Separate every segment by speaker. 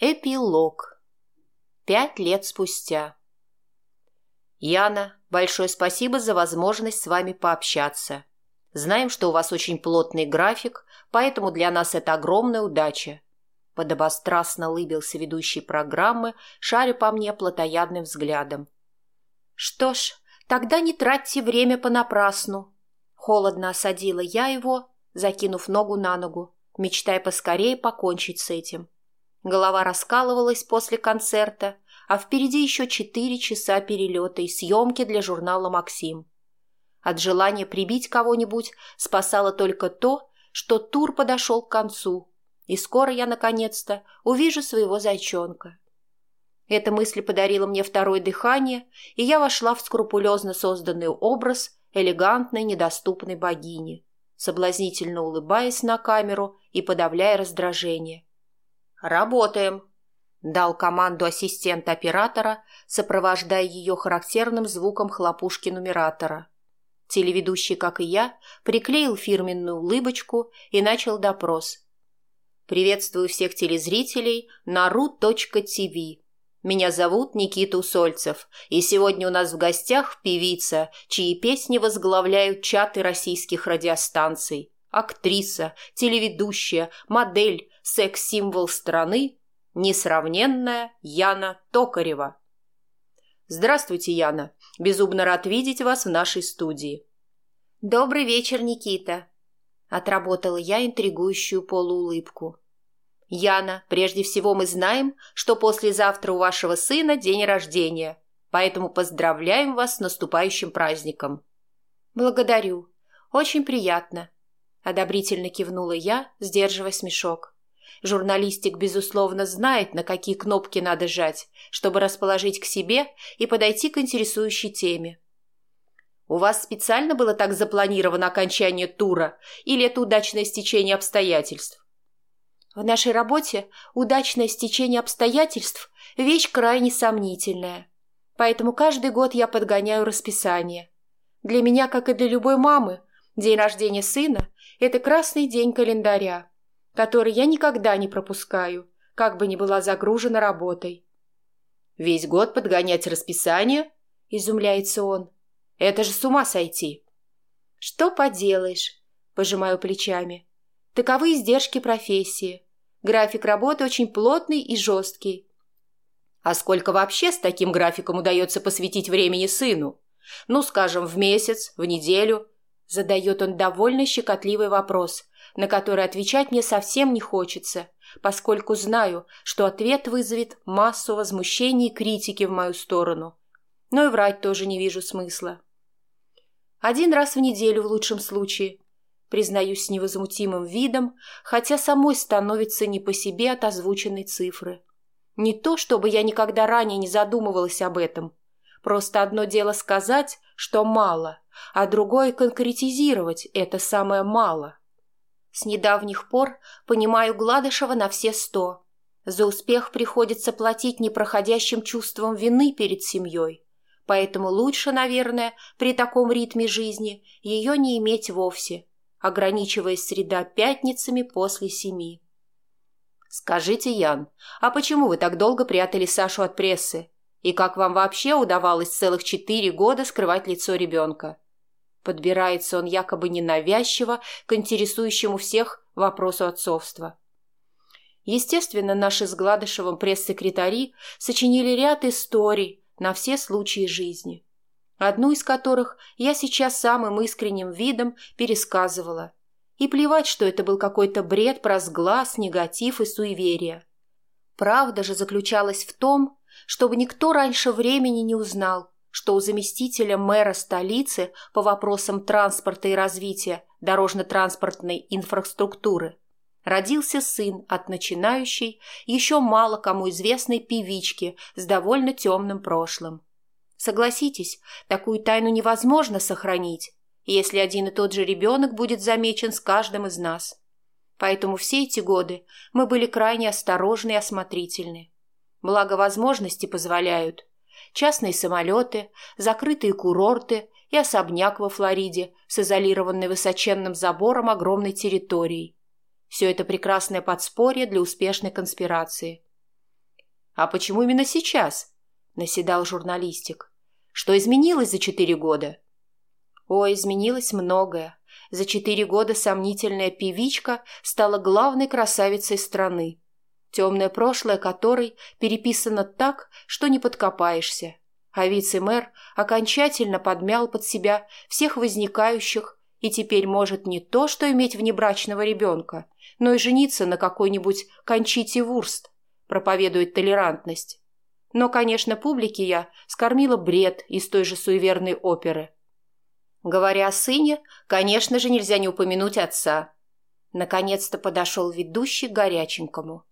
Speaker 1: Эпилог. Пять лет спустя. Яна, большое спасибо за возможность с вами пообщаться. Знаем, что у вас очень плотный график, поэтому для нас это огромная удача. Подобострастно улыбился ведущий программы, шаря по мне плотоядным взглядом. Что ж, тогда не тратьте время понапрасну. Холодно осадила я его, закинув ногу на ногу, мечтая поскорее покончить с этим. Голова раскалывалась после концерта, а впереди еще четыре часа перелета и съемки для журнала «Максим». От желания прибить кого-нибудь спасало только то, что тур подошел к концу, и скоро я, наконец-то, увижу своего зайчонка. Эта мысль подарила мне второе дыхание, и я вошла в скрупулезно созданный образ элегантной недоступной богини, соблазнительно улыбаясь на камеру и подавляя раздражение. «Работаем», — дал команду ассистент оператора, сопровождая ее характерным звуком хлопушки нумератора. Телеведущий, как и я, приклеил фирменную улыбочку и начал допрос. «Приветствую всех телезрителей на ru.tv. Меня зовут Никита Усольцев, и сегодня у нас в гостях певица, чьи песни возглавляют чаты российских радиостанций, актриса, телеведущая, модель, секс-символ страны, несравненная Яна Токарева. Здравствуйте, Яна. Безумно рад видеть вас в нашей студии. Добрый вечер, Никита. Отработала я интригующую полуулыбку. Яна, прежде всего мы знаем, что послезавтра у вашего сына день рождения, поэтому поздравляем вас с наступающим праздником. Благодарю. Очень приятно. Одобрительно кивнула я, сдерживая смешок. Журналистик, безусловно, знает, на какие кнопки надо жать, чтобы расположить к себе и подойти к интересующей теме. У вас специально было так запланировано окончание тура или это удачное стечение обстоятельств? В нашей работе удачное стечение обстоятельств – вещь крайне сомнительная. Поэтому каждый год я подгоняю расписание. Для меня, как и для любой мамы, день рождения сына – это красный день календаря который я никогда не пропускаю, как бы ни была загружена работой. «Весь год подгонять расписание?» – изумляется он. «Это же с ума сойти!» «Что поделаешь?» – пожимаю плечами. «Таковы издержки профессии. График работы очень плотный и жесткий». «А сколько вообще с таким графиком удается посвятить времени сыну? Ну, скажем, в месяц, в неделю?» Задает он довольно щекотливый вопрос, на который отвечать мне совсем не хочется, поскольку знаю, что ответ вызовет массу возмущений и критики в мою сторону. Но и врать тоже не вижу смысла. Один раз в неделю в лучшем случае. Признаюсь с невозмутимым видом, хотя самой становится не по себе от озвученной цифры. Не то, чтобы я никогда ранее не задумывалась об этом. Просто одно дело сказать, что мало, а другое конкретизировать это самое мало. С недавних пор понимаю Гладышева на все сто. За успех приходится платить непроходящим чувством вины перед семьей. Поэтому лучше, наверное, при таком ритме жизни ее не иметь вовсе, ограничиваясь среда пятницами после семи. «Скажите, Ян, а почему вы так долго прятали Сашу от прессы? И как вам вообще удавалось целых четыре года скрывать лицо ребенка?» Подбирается он якобы ненавязчиво к интересующему всех вопросу отцовства. Естественно, наши с Гладышевым пресс-секретари сочинили ряд историй на все случаи жизни, одну из которых я сейчас самым искренним видом пересказывала. И плевать, что это был какой-то бред про сглаз, негатив и суеверие. Правда же заключалась в том, чтобы никто раньше времени не узнал, что у заместителя мэра столицы по вопросам транспорта и развития дорожно-транспортной инфраструктуры родился сын от начинающей, еще мало кому известной певички с довольно темным прошлым. Согласитесь, такую тайну невозможно сохранить, если один и тот же ребенок будет замечен с каждым из нас. Поэтому все эти годы мы были крайне осторожны и осмотрительны. Благо возможности позволяют, частные самолеты, закрытые курорты и особняк во Флориде с изолированной высоченным забором огромной территорией. Все это прекрасное подспорье для успешной конспирации. А почему именно сейчас? Наседал журналистик. Что изменилось за четыре года? Ой, изменилось многое. За четыре года сомнительная певичка стала главной красавицей страны, темное прошлое которой переписано так, что не подкопаешься. А вице-мэр окончательно подмял под себя всех возникающих и теперь может не то, что иметь внебрачного ребенка, но и жениться на какой-нибудь Кончите Вурст, проповедует толерантность. Но, конечно, публике я скормила бред из той же суеверной оперы – Говоря о сыне, конечно же, нельзя не упомянуть отца. Наконец-то подошел ведущий к горяченькому.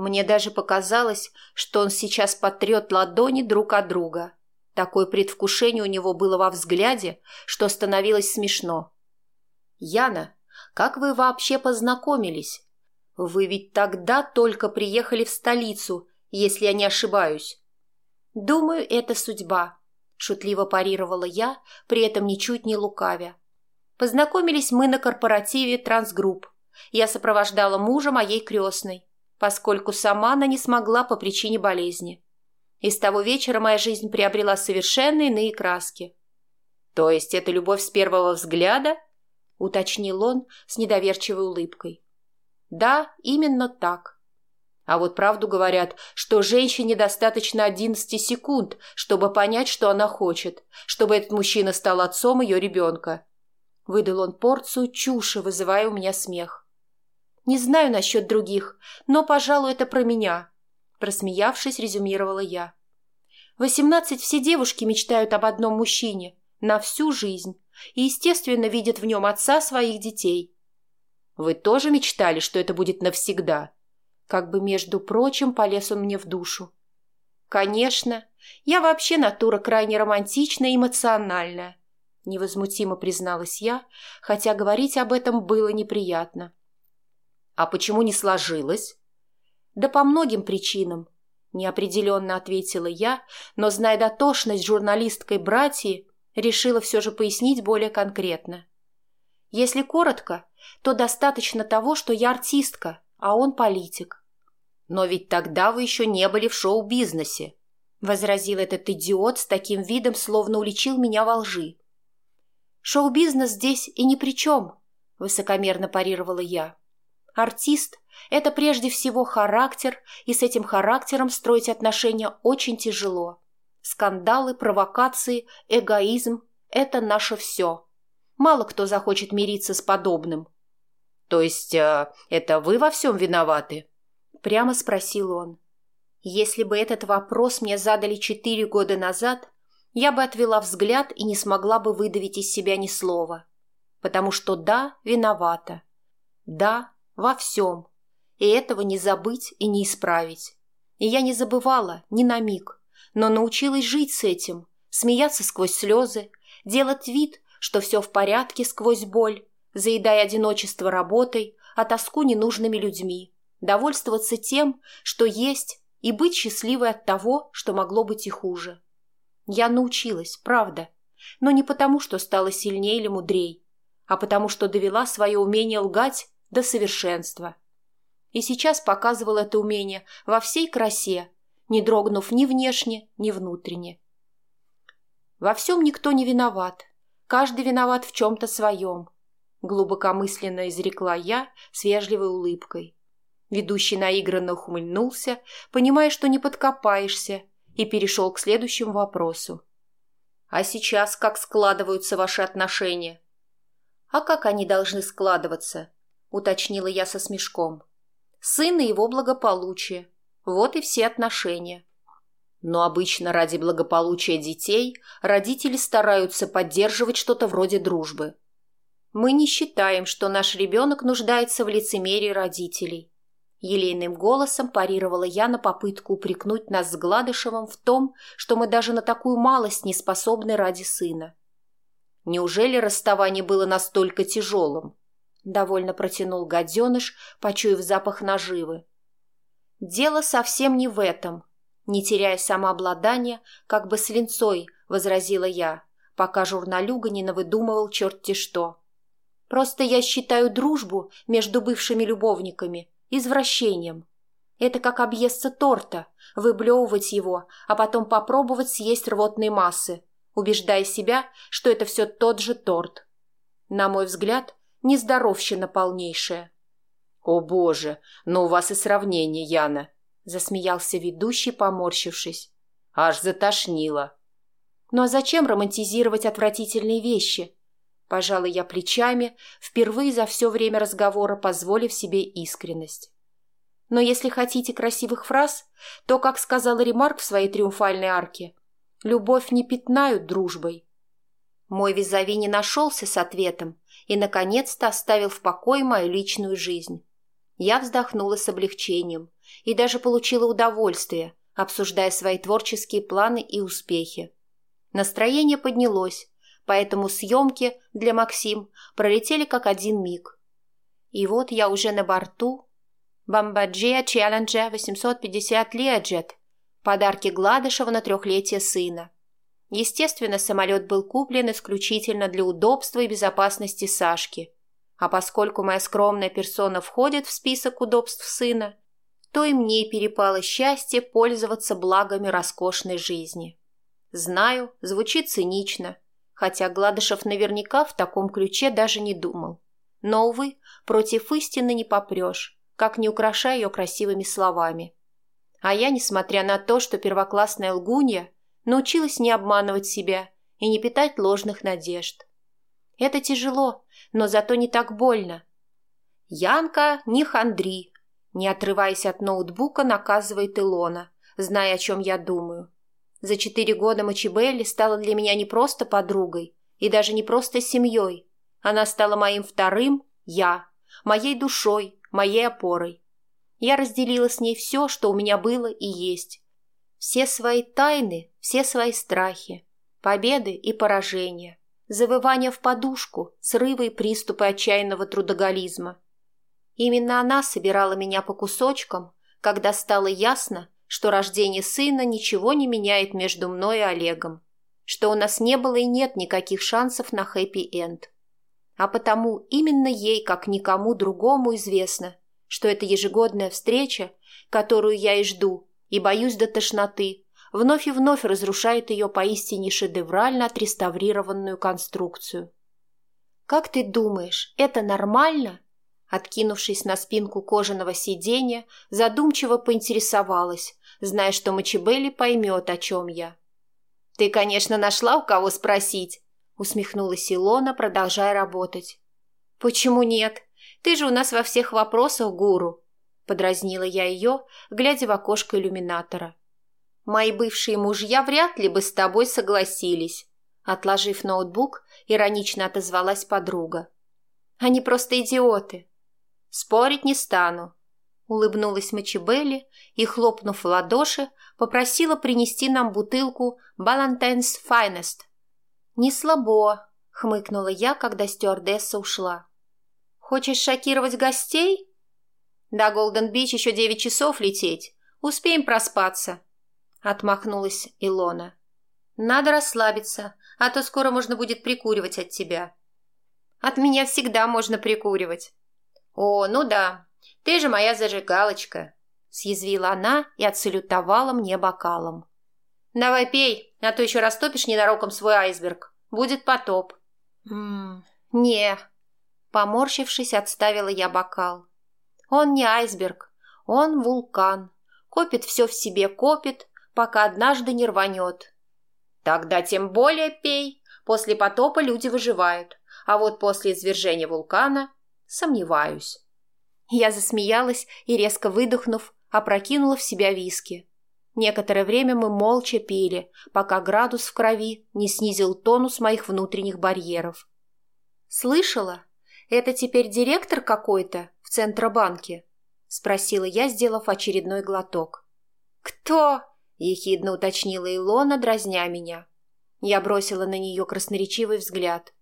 Speaker 1: Мне даже показалось, что он сейчас потрет ладони друг от друга. Такое предвкушение у него было во взгляде, что становилось смешно. «Яна, как вы вообще познакомились? Вы ведь тогда только приехали в столицу, если я не ошибаюсь». «Думаю, это судьба», шутливо парировала я, при этом ничуть не лукавя. Познакомились мы на корпоративе «Трансгрупп». Я сопровождала мужа моей крестной, поскольку сама она не смогла по причине болезни. И с того вечера моя жизнь приобрела совершенно иные краски. «То есть это любовь с первого взгляда?» — уточнил он с недоверчивой улыбкой. «Да, именно так», а вот правду говорят, что женщине достаточно 11 секунд, чтобы понять, что она хочет, чтобы этот мужчина стал отцом ее ребенка. Выдал он порцию чуши, вызывая у меня смех. «Не знаю насчет других, но, пожалуй, это про меня», просмеявшись, резюмировала я. «Восемнадцать все девушки мечтают об одном мужчине на всю жизнь и, естественно, видят в нем отца своих детей». «Вы тоже мечтали, что это будет навсегда?» Как бы, между прочим, полез он мне в душу. «Конечно. Я вообще натура крайне романтичная и эмоциональная», — невозмутимо призналась я, хотя говорить об этом было неприятно. «А почему не сложилось?» «Да по многим причинам», — неопределенно ответила я, но, зная дотошность журналисткой братьи, решила все же пояснить более конкретно. Если коротко, то достаточно того, что я артистка, а он политик. «Но ведь тогда вы еще не были в шоу-бизнесе», — возразил этот идиот с таким видом, словно уличил меня во лжи. «Шоу-бизнес здесь и ни при чем», — высокомерно парировала я. «Артист — это прежде всего характер, и с этим характером строить отношения очень тяжело. Скандалы, провокации, эгоизм — это наше все. Мало кто захочет мириться с подобным». «То есть э, это вы во всем виноваты?» – прямо спросил он. Если бы этот вопрос мне задали четыре года назад, я бы отвела взгляд и не смогла бы выдавить из себя ни слова. Потому что да, виновата. Да, во всем. И этого не забыть и не исправить. И я не забывала ни на миг, но научилась жить с этим, смеяться сквозь слезы, делать вид, что все в порядке сквозь боль, заедая одиночество работой, а тоску ненужными людьми, довольствоваться тем, что есть, и быть счастливой от того, что могло быть и хуже. Я научилась, правда, но не потому, что стала сильнее или мудрей, а потому, что довела свое умение лгать до совершенства. И сейчас показывал это умение во всей красе, не дрогнув ни внешне, ни внутренне. Во всем никто не виноват, каждый виноват в чем-то своем, глубокомысленно изрекла я с вежливой улыбкой. Ведущий наигранно ухмыльнулся, понимая, что не подкопаешься, и перешел к следующему вопросу. «А сейчас как складываются ваши отношения?» «А как они должны складываться?» — уточнила я со смешком. «Сын и его благополучие. Вот и все отношения». Но обычно ради благополучия детей родители стараются поддерживать что-то вроде дружбы. Мы не считаем, что наш ребенок нуждается в лицемерии родителей. Елейным голосом парировала я на попытку упрекнуть нас с Гладышевым в том, что мы даже на такую малость не способны ради сына. Неужели расставание было настолько тяжелым? Довольно протянул гаденыш, почуяв запах наживы. Дело совсем не в этом. Не теряя самообладания, как бы с линцой, возразила я, пока журналюга не навыдумывал черти что. Просто я считаю дружбу между бывшими любовниками – извращением. Это как объесться торта, выблевывать его, а потом попробовать съесть рвотные массы, убеждая себя, что это все тот же торт. На мой взгляд, нездоровщина полнейшая. «О боже, но у вас и сравнение, Яна!» – засмеялся ведущий, поморщившись. «Аж затошнило!» «Ну а зачем романтизировать отвратительные вещи?» Пожалуй, я плечами, впервые за все время разговора позволив себе искренность. Но если хотите красивых фраз, то, как сказал Ремарк в своей триумфальной арке, любовь не пятнают дружбой. Мой визави не нашелся с ответом и, наконец-то, оставил в покое мою личную жизнь. Я вздохнула с облегчением и даже получила удовольствие, обсуждая свои творческие планы и успехи. Настроение поднялось, поэтому съемки для Максим пролетели как один миг. И вот я уже на борту. Бомбаджия Челленджа 850 Леджет. Подарки Гладышева на трехлетие сына. Естественно, самолет был куплен исключительно для удобства и безопасности Сашки. А поскольку моя скромная персона входит в список удобств сына, то и мне перепало счастье пользоваться благами роскошной жизни. Знаю, звучит цинично – хотя Гладышев наверняка в таком ключе даже не думал. Но, увы, против истины не попрешь, как не украшая ее красивыми словами. А я, несмотря на то, что первоклассная лгунья, научилась не обманывать себя и не питать ложных надежд. Это тяжело, но зато не так больно. «Янка, не хандри!» Не отрываясь от ноутбука, наказывает Илона, зная, о чем я думаю. За четыре года Мачибелли стала для меня не просто подругой и даже не просто семьей. Она стала моим вторым «я», моей душой, моей опорой. Я разделила с ней все, что у меня было и есть. Все свои тайны, все свои страхи, победы и поражения, завывания в подушку, срывы и приступы отчаянного трудоголизма. Именно она собирала меня по кусочкам, когда стало ясно, что рождение сына ничего не меняет между мной и Олегом, что у нас не было и нет никаких шансов на хэппи-энд. А потому именно ей, как никому другому, известно, что эта ежегодная встреча, которую я и жду, и боюсь до тошноты, вновь и вновь разрушает ее поистине шедеврально отреставрированную конструкцию. «Как ты думаешь, это нормально?» Откинувшись на спинку кожаного сиденья, задумчиво поинтересовалась, зная, что Мачебелли поймет, о чем я. «Ты, конечно, нашла у кого спросить», — усмехнулась Илона, продолжая работать. «Почему нет? Ты же у нас во всех вопросах гуру», — подразнила я ее, глядя в окошко иллюминатора. «Мои бывшие мужья вряд ли бы с тобой согласились», — отложив ноутбук, иронично отозвалась подруга. «Они просто идиоты». «Спорить не стану», улыбнулась Мачебелли и, хлопнув в ладоши, попросила принести нам бутылку «Балантайнс Finest». «Не слабо», — хмыкнула я, когда стюардесса ушла. «Хочешь шокировать гостей?» «До Голден-Бич еще девять часов лететь. Успеем проспаться», — отмахнулась Илона. «Надо расслабиться, а то скоро можно будет прикуривать от тебя». «От меня всегда можно прикуривать». «О, ну да, ты же моя зажигалочка!» — съязвила она и отсалютовала мне бокалом. «Давай пей, а то еще растопишь ненароком свой айсберг. Будет потоп». «Ммм, не». Поморщившись, отставила я бокал. «Он не айсберг, он вулкан. Копит все в себе, копит, пока однажды не рванет». «Тогда тем более пей. После потопа люди выживают, а вот после извержения вулкана сомневаюсь». Я засмеялась и, резко выдохнув, опрокинула в себя виски. Некоторое время мы молча пили, пока градус в крови не снизил тонус моих внутренних барьеров. «Слышала? Это теперь директор какой-то в Центробанке?» — спросила я, сделав очередной глоток. «Кто?» — ехидно уточнила Илона, дразня меня. Я бросила на нее красноречивый взгляд.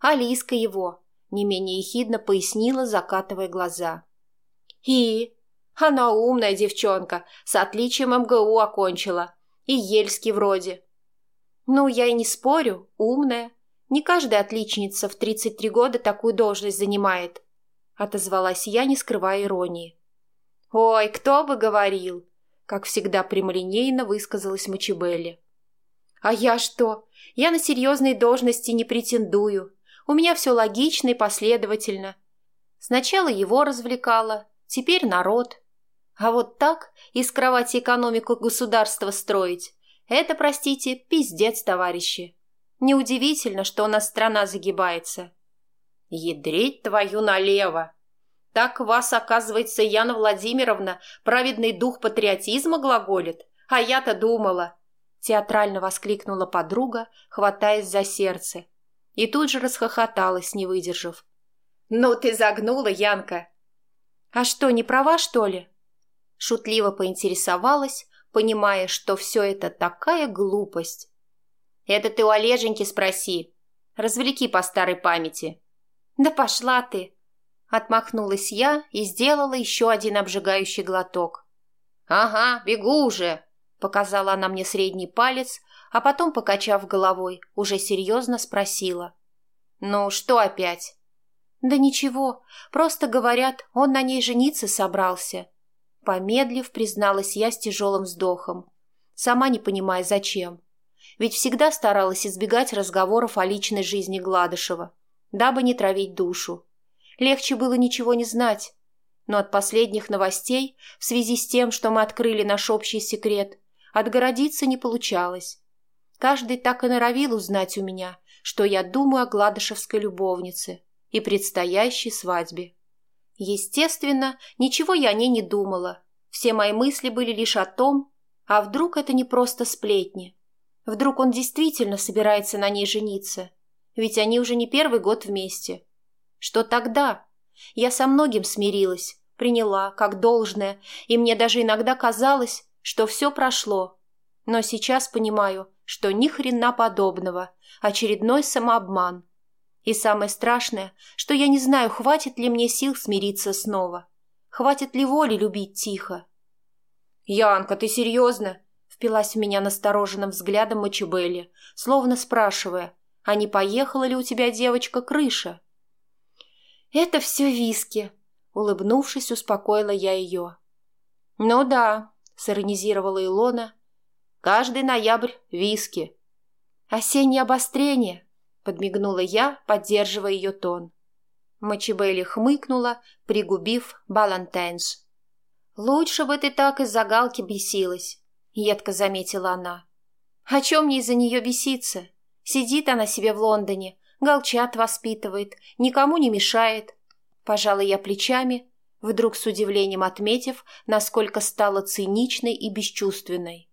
Speaker 1: «Алиска его», не менее ехидно пояснила, закатывая глаза. «И? Она умная девчонка, с отличием МГУ окончила. И Ельский вроде». «Ну, я и не спорю, умная. Не каждая отличница в 33 года такую должность занимает», — отозвалась я, не скрывая иронии. «Ой, кто бы говорил!» Как всегда прямолинейно высказалась Мачебелли. «А я что? Я на серьезные должности не претендую. У меня все логично и последовательно. Сначала его развлекала, теперь народ. А вот так из кровати экономику государства строить – это, простите, пиздец, товарищи. Неудивительно, что у нас страна загибается. Ядрить твою налево! Так вас, оказывается, Яна Владимировна, праведный дух патриотизма глаголит, а я-то думала. Театрально воскликнула подруга, хватаясь за сердце. И тут же расхохоталась, не выдержав. «Ну ты загнула, Янка!» «А что, не права, что ли?» Шутливо поинтересовалась, понимая, что все это такая глупость. «Это ты у Олеженьки спроси. Развлеки по старой памяти». «Да пошла ты!» Отмахнулась я и сделала еще один обжигающий глоток. «Ага, бегу уже!» – показала она мне средний палец, а потом, покачав головой, уже серьезно спросила. «Ну, что опять?» «Да ничего, просто говорят, он на ней жениться собрался». Помедлив, призналась я с тяжелым вздохом, сама не понимая, зачем. Ведь всегда старалась избегать разговоров о личной жизни Гладышева, дабы не травить душу. Легче было ничего не знать. Но от последних новостей, в связи с тем, что мы открыли наш общий секрет, отгородиться не получалось. Каждый так и норовил узнать у меня, что я думаю о гладышевской любовнице и предстоящей свадьбе. Естественно, ничего я о ней не думала. Все мои мысли были лишь о том, а вдруг это не просто сплетни. Вдруг он действительно собирается на ней жениться, ведь они уже не первый год вместе. Что тогда? Я со многим смирилась, приняла, как должное, и мне даже иногда казалось, что все прошло. Но сейчас понимаю, что ни хрена подобного, очередной самообман. И самое страшное, что я не знаю, хватит ли мне сил смириться снова. Хватит ли воли любить тихо. «Янка, ты серьезно?» впилась в меня настороженным взглядом Мачебелли, словно спрашивая, а не поехала ли у тебя, девочка, крыша? «Это все виски», — улыбнувшись, успокоила я ее. «Ну да», — сиронизировала Илона. «Каждый ноябрь виски». «Осеннее обострение», — подмигнула я, поддерживая ее тон. Мачибелли хмыкнула, пригубив балантенс. «Лучше бы ты так из-за галки бесилась», — едко заметила она. «О чем мне из-за нее беситься? Сидит она себе в Лондоне, Голчат воспитывает, никому не мешает. Пожалуй, я плечами, вдруг с удивлением отметив, насколько стала циничной и бесчувственной.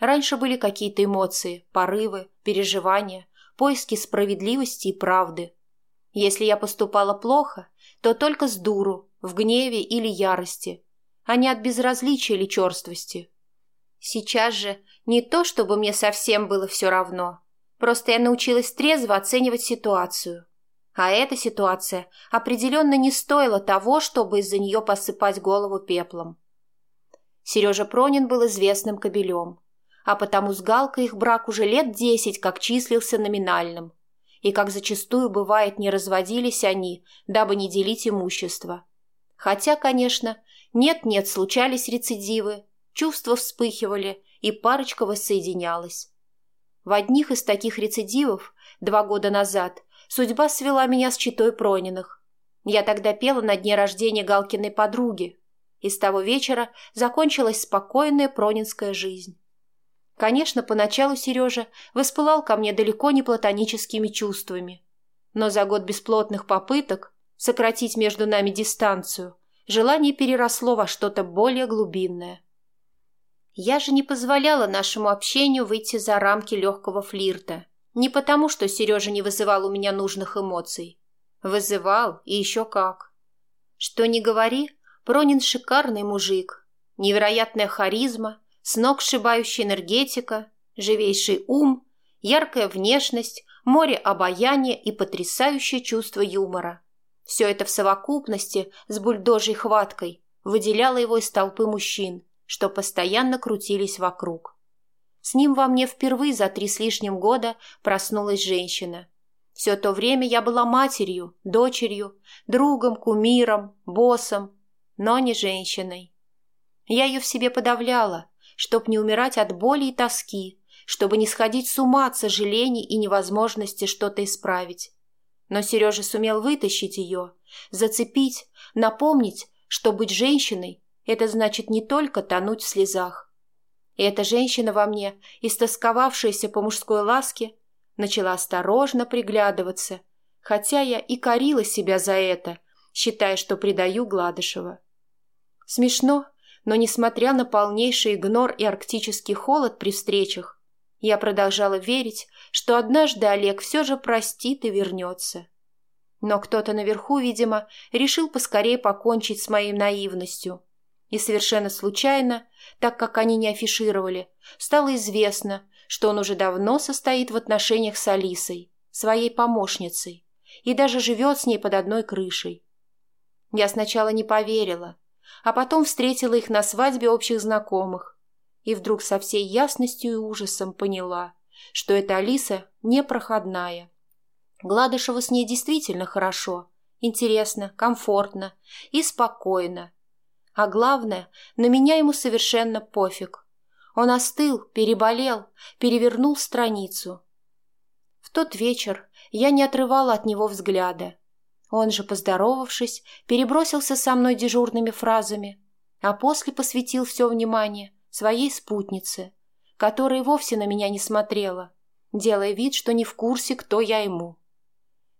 Speaker 1: Раньше были какие-то эмоции, порывы, переживания, поиски справедливости и правды. Если я поступала плохо, то только с дуру, в гневе или ярости, а не от безразличия или черствости. Сейчас же не то, чтобы мне совсем было все равно, Просто я научилась трезво оценивать ситуацию. А эта ситуация определенно не стоила того, чтобы из-за нее посыпать голову пеплом. Сережа Пронин был известным кобелем, а потому с Галкой их брак уже лет десять как числился номинальным. И как зачастую бывает, не разводились они, дабы не делить имущество. Хотя, конечно, нет-нет, случались рецидивы, чувства вспыхивали, и парочка воссоединялась. В одних из таких рецидивов два года назад судьба свела меня с читой Прониных. Я тогда пела на дне рождения Галкиной подруги, и с того вечера закончилась спокойная пронинская жизнь. Конечно, поначалу Сережа воспылал ко мне далеко не платоническими чувствами, но за год бесплотных попыток сократить между нами дистанцию желание переросло во что-то более глубинное – я же не позволяла нашему общению выйти за рамки легкого флирта. Не потому, что Сережа не вызывал у меня нужных эмоций. Вызывал, и еще как. Что ни говори, Пронин шикарный мужик. Невероятная харизма, с ног сшибающая энергетика, живейший ум, яркая внешность, море обаяния и потрясающее чувство юмора. Все это в совокупности с бульдожей хваткой выделяло его из толпы мужчин – что постоянно крутились вокруг. С ним во мне впервые за три с лишним года проснулась женщина. Все то время я была матерью, дочерью, другом, кумиром, боссом, но не женщиной. Я ее в себе подавляла, чтоб не умирать от боли и тоски, чтобы не сходить с ума от сожалений и невозможности что-то исправить. Но Сережа сумел вытащить ее, зацепить, напомнить, что быть женщиной – это значит не только тонуть в слезах. И эта женщина во мне, истосковавшаяся по мужской ласке, начала осторожно приглядываться, хотя я и корила себя за это, считая, что предаю Гладышева. Смешно, но несмотря на полнейший игнор и арктический холод при встречах, я продолжала верить, что однажды Олег все же простит и вернется. Но кто-то наверху, видимо, решил поскорее покончить с моей наивностью. И совершенно случайно, так как они не афишировали, стало известно, что он уже давно состоит в отношениях с Алисой, своей помощницей, и даже живет с ней под одной крышей. Я сначала не поверила, а потом встретила их на свадьбе общих знакомых, и вдруг со всей ясностью и ужасом поняла, что эта Алиса непроходная. Гладышева с ней действительно хорошо, интересно, комфортно и спокойно. А главное, на меня ему совершенно пофиг. Он остыл, переболел, перевернул страницу. В тот вечер я не отрывала от него взгляда. Он же, поздоровавшись, перебросился со мной дежурными фразами, а после посвятил все внимание своей спутнице, которая вовсе на меня не смотрела, делая вид, что не в курсе, кто я ему.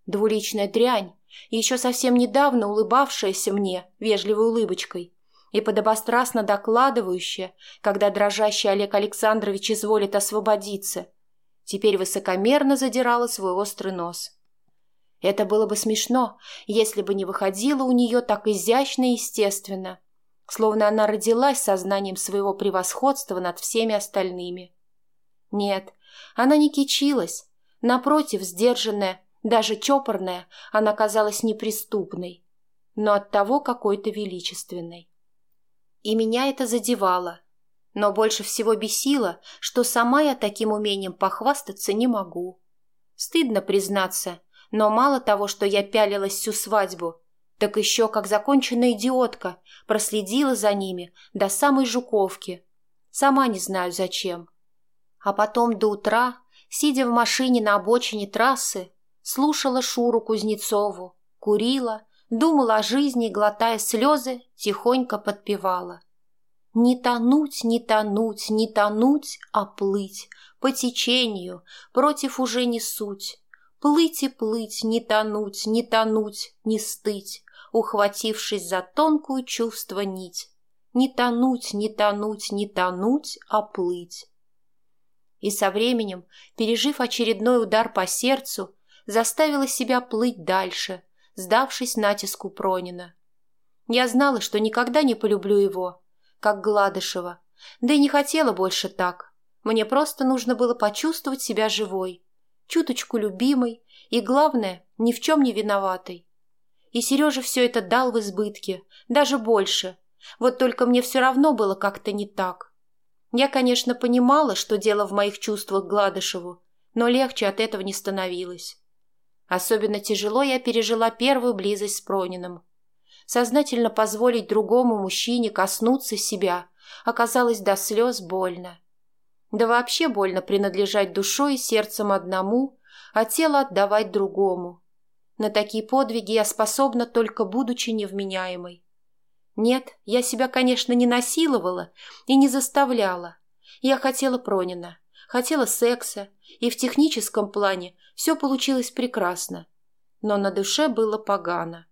Speaker 1: Двуличная дрянь, еще совсем недавно улыбавшаяся мне вежливой улыбочкой и подобострастно докладывающая, когда дрожащий Олег Александрович изволит освободиться, теперь высокомерно задирала свой острый нос. Это было бы смешно, если бы не выходило у нее так изящно и естественно, словно она родилась сознанием своего превосходства над всеми остальными. Нет, она не кичилась, напротив, сдержанная, даже чопорная, она казалась неприступной, но оттого какой-то величественной. И меня это задевало, но больше всего бесило, что сама я таким умением похвастаться не могу. Стыдно признаться, но мало того, что я пялилась всю свадьбу, так еще, как законченная идиотка, проследила за ними до самой Жуковки. Сама не знаю зачем. А потом до утра, сидя в машине на обочине трассы, слушала Шуру Кузнецову, курила, думала о жизни глотая слезы, тихонько подпевала. Не тонуть, не тонуть, не тонуть, а плыть, по течению, против уже не суть. Плыть и плыть, не тонуть, не тонуть, не стыть, ухватившись за тонкую чувство нить. Не тонуть, не тонуть, не тонуть, а плыть. И со временем, пережив очередной удар по сердцу, заставила себя плыть дальше, сдавшись натиску Пронина. Я знала, что никогда не полюблю его, как Гладышева, да и не хотела больше так. Мне просто нужно было почувствовать себя живой, чуточку любимой и, главное, ни в чем не виноватой. И Сережа все это дал в избытке, даже больше. Вот только мне все равно было как-то не так. Я, конечно, понимала, что дело в моих чувствах к Гладышеву, но легче от этого не становилось. Особенно тяжело я пережила первую близость с Прониным. Сознательно позволить другому мужчине коснуться себя оказалось до слез больно. Да вообще больно принадлежать душой и сердцем одному, а тело отдавать другому. На такие подвиги я способна только будучи невменяемой. Нет, я себя, конечно, не насиловала и не заставляла. Я хотела Пронина, хотела секса, и в техническом плане все получилось прекрасно. Но на душе было погано.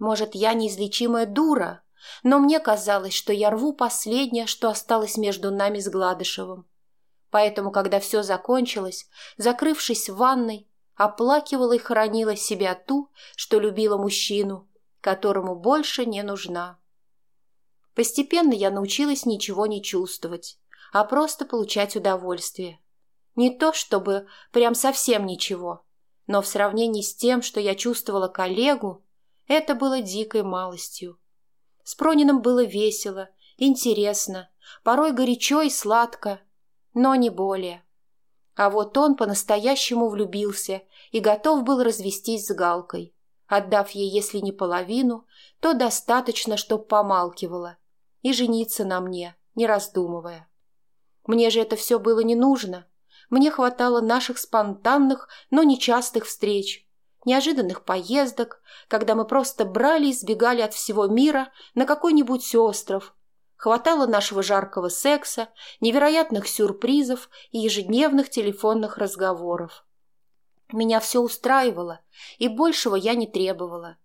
Speaker 1: Может, я неизлечимая дура, но мне казалось, что я рву последнее, что осталось между нами с Гладышевым. Поэтому, когда все закончилось, закрывшись в ванной, оплакивала и хоронила себя ту, что любила мужчину, которому больше не нужна. Постепенно я научилась ничего не чувствовать, а просто получать удовольствие. Не то, чтобы прям совсем ничего, но в сравнении с тем, что я чувствовала коллегу, это было дикой малостью. С Прониным было весело, интересно, порой горячо и сладко, но не более. А вот он по-настоящему влюбился и готов был развестись с Галкой, отдав ей, если не половину, то достаточно, чтоб помалкивала, и жениться на мне, не раздумывая. Мне же это все было не нужно. Мне хватало наших спонтанных, но нечастых встреч, неожиданных поездок, когда мы просто брали и сбегали от всего мира на какой-нибудь остров. Хватало нашего жаркого секса, невероятных сюрпризов и ежедневных телефонных разговоров. Меня все устраивало, и большего я не требовала.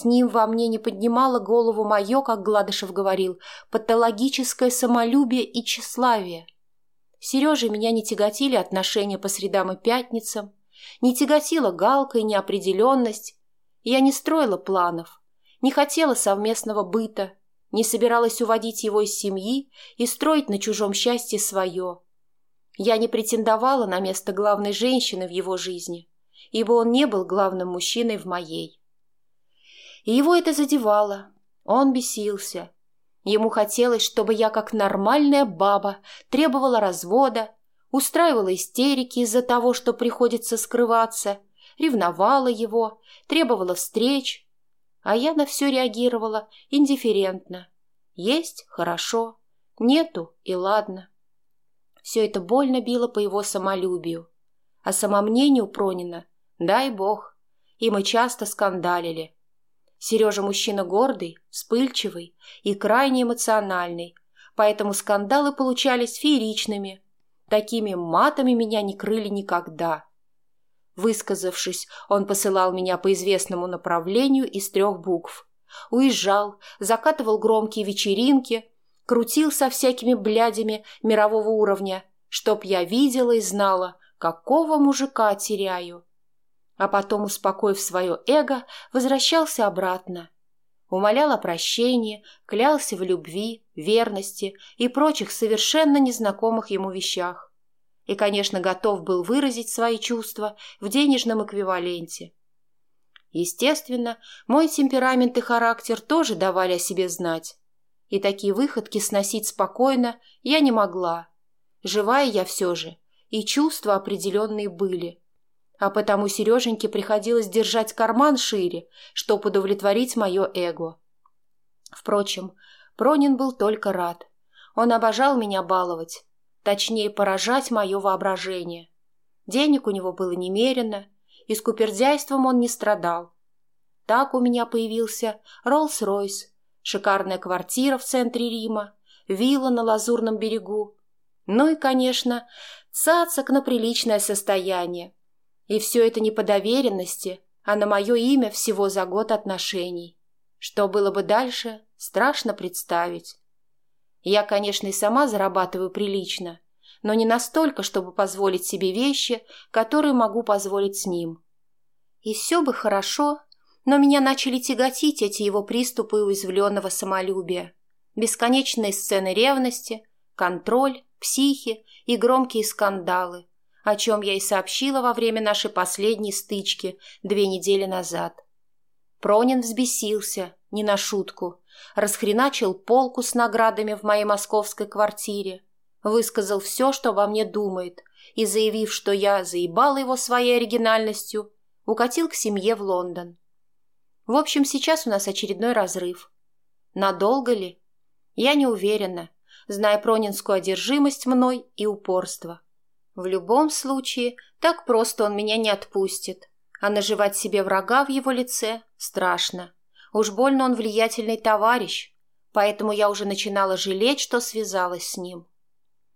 Speaker 1: С ним во мне не поднимало голову мое, как Гладышев говорил, патологическое самолюбие и тщеславие. Сережа меня не тяготили отношения по средам и пятницам, не тяготила галка и неопределенность. Я не строила планов, не хотела совместного быта, не собиралась уводить его из семьи и строить на чужом счастье свое. Я не претендовала на место главной женщины в его жизни, ибо он не был главным мужчиной в моей. И его это задевало. Он бесился. Ему хотелось, чтобы я, как нормальная баба, требовала развода, устраивала истерики из-за того, что приходится скрываться, ревновала его, требовала встреч, а я на все реагировала индифферентно. Есть – хорошо, нету – и ладно. Все это больно било по его самолюбию. А самомнению Пронина, дай бог, и мы часто скандалили. Сережа мужчина гордый, вспыльчивый и крайне эмоциональный, поэтому скандалы получались фееричными – Такими матами меня не крыли никогда. Высказавшись, он посылал меня по известному направлению из трех букв. Уезжал, закатывал громкие вечеринки, крутил со всякими блядями мирового уровня, чтоб я видела и знала, какого мужика теряю. А потом, успокоив свое эго, возвращался обратно. Умолял о прощении, клялся в любви, верности и прочих совершенно незнакомых ему вещах. И, конечно, готов был выразить свои чувства в денежном эквиваленте. Естественно, мой темперамент и характер тоже давали о себе знать. И такие выходки сносить спокойно я не могла. Живая я все же, и чувства определенные были. А потому Сереженьке приходилось держать карман шире, чтобы удовлетворить мое эго. Впрочем, Пронин был только рад. Он обожал меня баловать, точнее поражать мое воображение. Денег у него было немерено, и скупердяйством он не страдал. Так у меня появился Роллс-Ройс, шикарная квартира в центре Рима, вилла на Лазурном берегу, ну и, конечно, цацок на приличное состояние. И все это не по доверенности, а на мое имя всего за год отношений. Что было бы дальше, страшно представить. Я, конечно, и сама зарабатываю прилично, но не настолько, чтобы позволить себе вещи, которые могу позволить с ним. И все бы хорошо, но меня начали тяготить эти его приступы уязвленного самолюбия. Бесконечные сцены ревности, контроль, психи и громкие скандалы, о чем я и сообщила во время нашей последней стычки две недели назад. Пронин взбесился, не на шутку, расхреначил полку с наградами в моей московской квартире, высказал все, что во мне думает, и, заявив, что я заебала его своей оригинальностью, укатил к семье в Лондон. В общем, сейчас у нас очередной разрыв. Надолго ли? Я не уверена, зная пронинскую одержимость мной и упорство. В любом случае, так просто он меня не отпустит а наживать себе врага в его лице страшно. Уж больно он влиятельный товарищ, поэтому я уже начинала жалеть, что связалась с ним.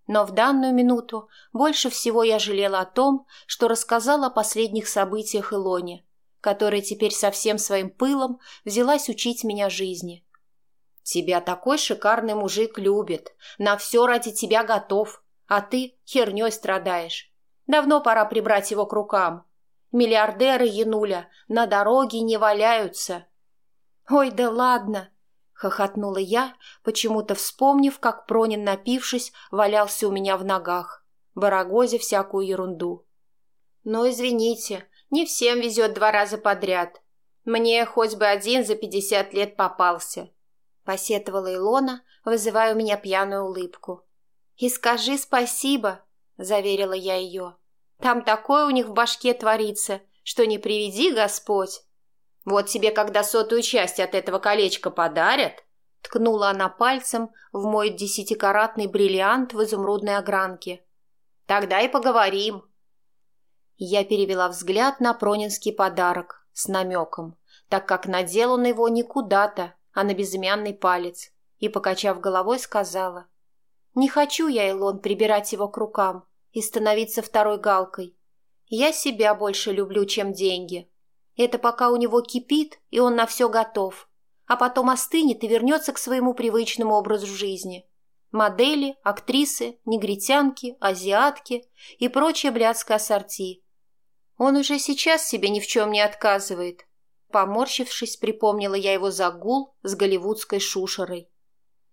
Speaker 1: Но в данную минуту больше всего я жалела о том, что рассказала о последних событиях Илоне, которая теперь со всем своим пылом взялась учить меня жизни. «Тебя такой шикарный мужик любит, на все ради тебя готов, а ты херней страдаешь. Давно пора прибрать его к рукам, Миллиардеры, Януля, на дороге не валяются. Ой, да ладно, хохотнула я, почему-то вспомнив, как Пронин, напившись, валялся у меня в ногах, барагозя всякую ерунду. Но извините, не всем везет два раза подряд. Мне хоть бы один за пятьдесят лет попался. Посетовала Илона, вызывая у меня пьяную улыбку. «И скажи спасибо», — заверила я ее. Там такое у них в башке творится, что не приведи Господь. Вот тебе, когда сотую часть от этого колечка подарят, Ткнула она пальцем в мой десятикаратный бриллиант в изумрудной огранке. «Тогда и поговорим». Я перевела взгляд на пронинский подарок с намеком, так как надел он его не куда-то, а на безымянный палец, и, покачав головой, сказала. «Не хочу я, Илон, прибирать его к рукам и становиться второй галкой. Я себя больше люблю, чем деньги. Это пока у него кипит, и он на все готов. А потом остынет и вернется к своему привычному образу жизни. Модели, актрисы, негритянки, азиатки и прочее блядское ассорти. Он уже сейчас себе ни в чем не отказывает. Поморщившись, припомнила я его загул с голливудской шушерой.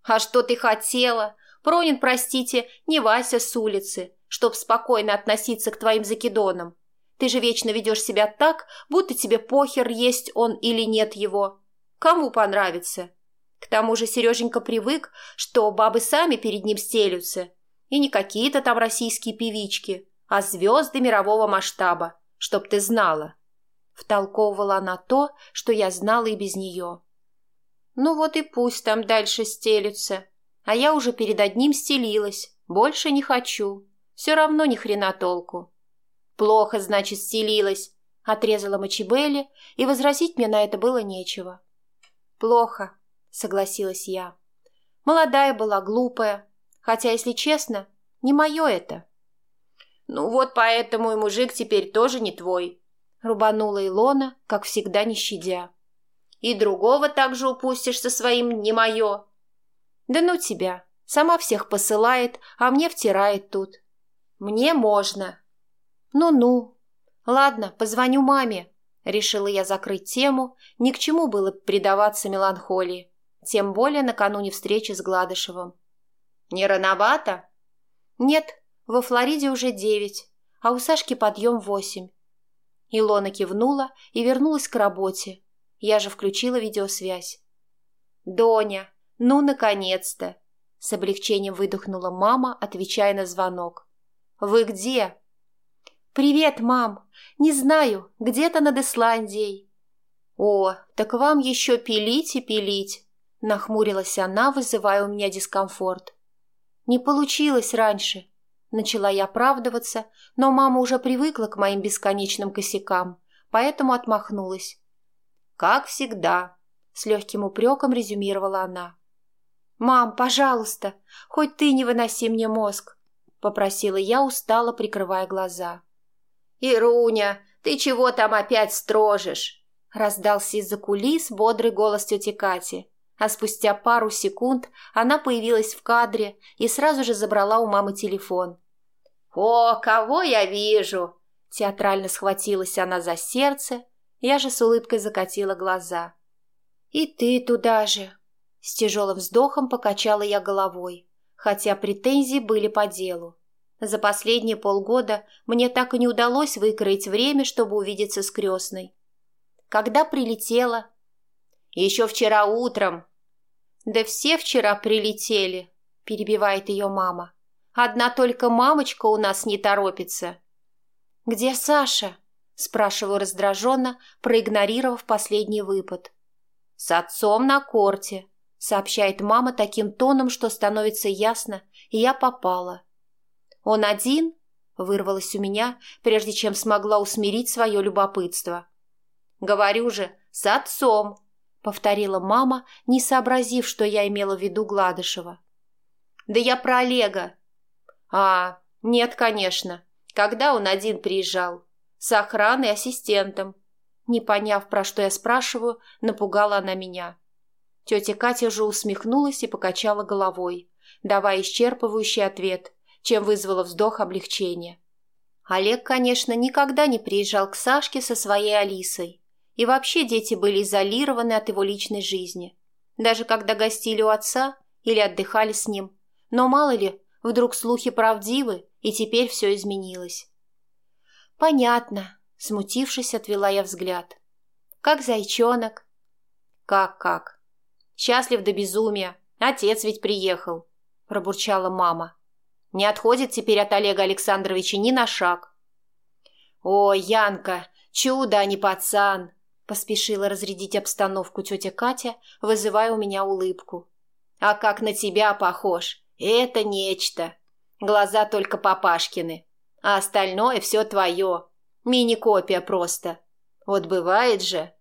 Speaker 1: «А что ты хотела? Пронин, простите, не Вася с улицы, чтоб спокойно относиться к твоим закидонам. Ты же вечно ведешь себя так, будто тебе похер, есть он или нет его. Кому понравится? К тому же Сереженька привык, что бабы сами перед ним стелются. И не какие-то там российские певички, а звезды мирового масштаба, чтоб ты знала. Втолковывала она то, что я знала и без нее. Ну вот и пусть там дальше стелются. А я уже перед одним стелилась. Больше не хочу. Все равно ни хрена толку. Плохо, значит, стелилась. Отрезала Мачибели, и возразить мне на это было нечего. Плохо, согласилась я. Молодая была, глупая. Хотя, если честно, не мое это. Ну вот поэтому и мужик теперь тоже не твой. Рубанула Илона, как всегда не щадя. И другого также упустишь со своим «не мое». Да ну тебя, сама всех посылает, а мне втирает тут. Мне можно. Ну-ну. Ладно, позвоню маме. Решила я закрыть тему, ни к чему было предаваться меланхолии, тем более накануне встречи с Гладышевым. Не рановато? Нет, во Флориде уже девять, а у Сашки подъем восемь. Илона кивнула и вернулась к работе. Я же включила видеосвязь. «Доня, ну, наконец-то!» С облегчением выдохнула мама, отвечая на звонок. «Вы где?» «Привет, мам. Не знаю, где-то над Исландией». «О, так вам еще пилить и пилить», — нахмурилась она, вызывая у меня дискомфорт. «Не получилось раньше», — начала я оправдываться, но мама уже привыкла к моим бесконечным косякам, поэтому отмахнулась. «Как всегда», — с легким упреком резюмировала она. «Мам, пожалуйста, хоть ты не выноси мне мозг», — попросила я, устало прикрывая глаза. «Ируня, ты чего там опять строжишь?» — раздался из-за кулис бодрый голос тети Кати, а спустя пару секунд она появилась в кадре и сразу же забрала у мамы телефон. «О, кого я вижу!» — театрально схватилась она за сердце, я же с улыбкой закатила глаза. «И ты туда же!» С тяжелым вздохом покачала я головой хотя претензии были по делу. За последние полгода мне так и не удалось выкроить время, чтобы увидеться с крестной. Когда прилетела? Еще вчера утром. Да все вчера прилетели, перебивает ее мама. Одна только мамочка у нас не торопится. Где Саша? Спрашиваю раздраженно, проигнорировав последний выпад. С отцом на корте, сообщает мама таким тоном, что становится ясно, и я попала. «Он один?» — вырвалось у меня, прежде чем смогла усмирить свое любопытство. «Говорю же, с отцом!» — повторила мама, не сообразив, что я имела в виду Гладышева. «Да я про Олега». «А, нет, конечно. Когда он один приезжал? С охраной и ассистентом». Не поняв, про что я спрашиваю, напугала она меня. Тетя Катя же усмехнулась и покачала головой, давая исчерпывающий ответ, чем вызвала вздох облегчения. Олег, конечно, никогда не приезжал к Сашке со своей Алисой, и вообще дети были изолированы от его личной жизни, даже когда гостили у отца или отдыхали с ним. Но мало ли, вдруг слухи правдивы, и теперь все изменилось. «Понятно», — смутившись, отвела я взгляд. «Как зайчонок?» «Как-как?» Счастлив до безумия. Отец ведь приехал», – пробурчала мама. «Не отходит теперь от Олега Александровича ни на шаг». «О, Янка, чудо, а не пацан!» – поспешила разрядить обстановку тетя Катя, вызывая у меня улыбку. А как на тебя похож, это нечто. Глаза только папашкины, а остальное все твое. Мини-копия просто. Вот бывает же.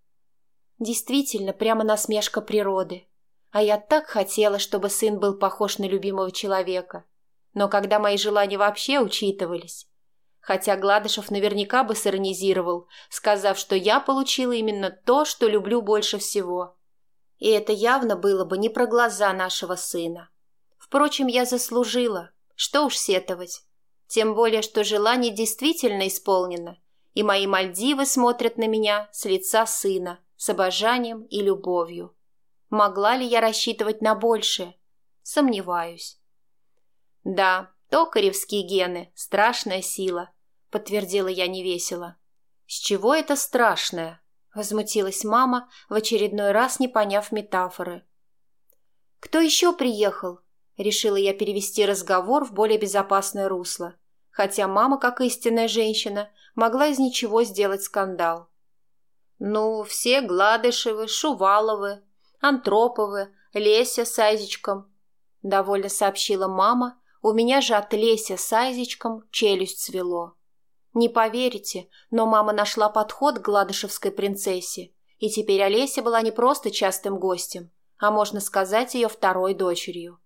Speaker 1: Действительно, прямо насмешка природы. А я так хотела, чтобы сын был похож на любимого человека. Но когда мои желания вообще учитывались, хотя Гладышев наверняка бы сиронизировал, сказав, что я получила именно то, что люблю больше всего. И это явно было бы не про глаза нашего сына. Впрочем, я заслужила. Что уж сетовать. Тем более, что желание действительно исполнено, и мои Мальдивы смотрят на меня с лица сына, с обожанием и любовью. Могла ли я рассчитывать на большее? Сомневаюсь. Да, токаревские гены – страшная сила, подтвердила я невесело. С чего это страшное? Возмутилась мама, в очередной раз не поняв метафоры. Кто еще приехал? Решила я перевести разговор в более безопасное русло, хотя мама, как истинная женщина, могла из ничего сделать скандал. Ну, все Гладышевы, Шуваловы, Антроповы, Леся с Айзичком. Довольно сообщила мама, у меня же от Леся с Айзичком челюсть свело. Не поверите, но мама нашла подход к гладышевской принцессе, и теперь Олеся была не просто частым гостем, а, можно сказать, ее второй дочерью.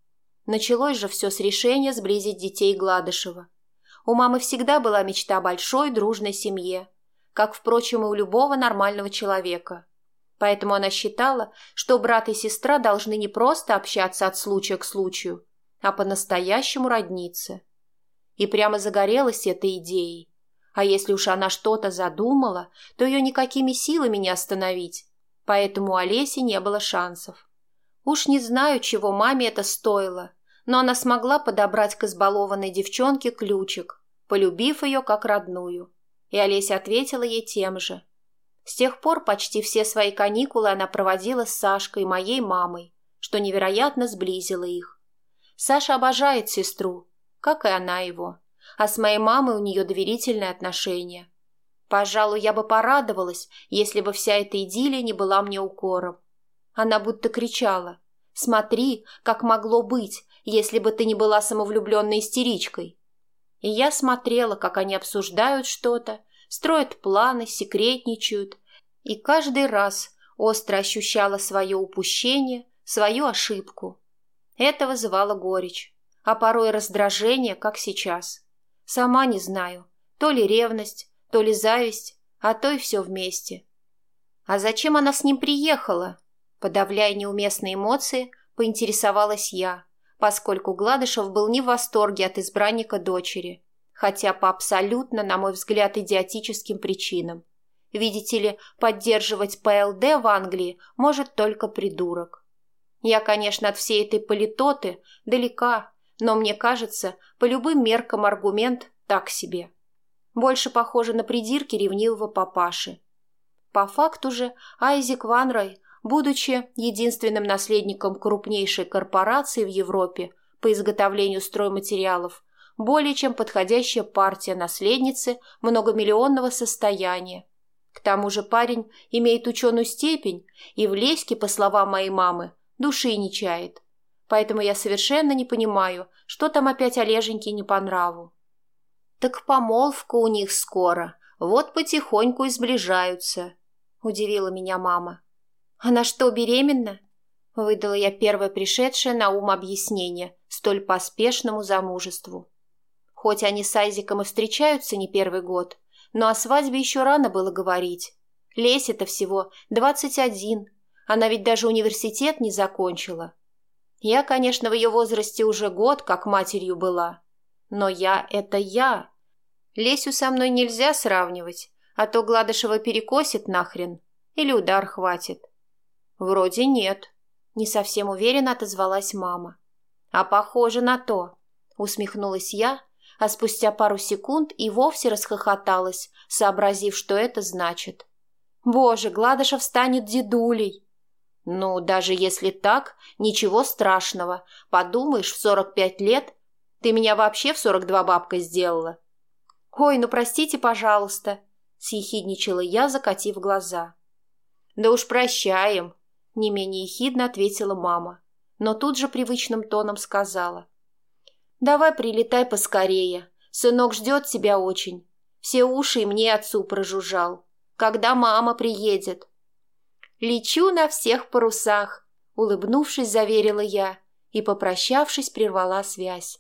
Speaker 1: Началось же все с решения сблизить детей Гладышева. У мамы всегда была мечта о большой дружной семье, как, впрочем, и у любого нормального человека. Поэтому она считала, что брат и сестра должны не просто общаться от случая к случаю, а по-настоящему родниться. И прямо загорелась этой идеей. А если уж она что-то задумала, то ее никакими силами не остановить. Поэтому у Олеси не было шансов. Уж не знаю, чего маме это стоило, но она смогла подобрать к избалованной девчонке ключик, полюбив ее как родную и Олеся ответила ей тем же. С тех пор почти все свои каникулы она проводила с Сашкой моей мамой, что невероятно сблизило их. Саша обожает сестру, как и она его, а с моей мамой у нее доверительные отношения. Пожалуй, я бы порадовалась, если бы вся эта идиллия не была мне укором. Она будто кричала «Смотри, как могло быть, если бы ты не была самовлюбленной истеричкой!» И я смотрела, как они обсуждают что-то, строят планы, секретничают, и каждый раз остро ощущала свое упущение, свою ошибку. Это вызывало горечь, а порой раздражение, как сейчас. Сама не знаю, то ли ревность, то ли зависть, а то и все вместе. А зачем она с ним приехала? Подавляя неуместные эмоции, поинтересовалась я поскольку Гладышев был не в восторге от избранника дочери, хотя по абсолютно, на мой взгляд, идиотическим причинам. Видите ли, поддерживать ПЛД в Англии может только придурок. Я, конечно, от всей этой политоты далека, но мне кажется, по любым меркам аргумент так себе. Больше похоже на придирки ревнивого папаши. По факту же Айзек Ванрой Будучи единственным наследником крупнейшей корпорации в Европе по изготовлению стройматериалов, более чем подходящая партия наследницы многомиллионного состояния. К тому же парень имеет ученую степень и в Леське, по словам моей мамы, души не чает. Поэтому я совершенно не понимаю, что там опять Олеженьке не по нраву. Так помолвка у них скоро, вот потихоньку и сближаются, удивила меня мама. «Она что, беременна?» – выдала я первое пришедшее на ум объяснение столь поспешному замужеству. Хоть они с Айзиком и встречаются не первый год, но о свадьбе еще рано было говорить. Лесе-то всего двадцать один, она ведь даже университет не закончила. Я, конечно, в ее возрасте уже год как матерью была, но я – это я. Лесю со мной нельзя сравнивать, а то Гладышева перекосит нахрен или удар хватит. «Вроде нет», — не совсем уверенно отозвалась мама. «А похоже на то», — усмехнулась я, а спустя пару секунд и вовсе расхохоталась, сообразив, что это значит. «Боже, Гладышев станет дедулей!» «Ну, даже если так, ничего страшного. Подумаешь, в сорок пять лет ты меня вообще в сорок два бабкой сделала». «Ой, ну простите, пожалуйста», — съехидничала я, закатив глаза. «Да уж прощаем», не менее ехидно ответила мама. но тут же привычным тоном сказала. «Давай прилетай поскорее. Сынок ждет тебя очень. Все уши и мне отцу прожужжал. Когда мама приедет?» «Лечу на всех парусах», — улыбнувшись, заверила я и, попрощавшись, прервала связь.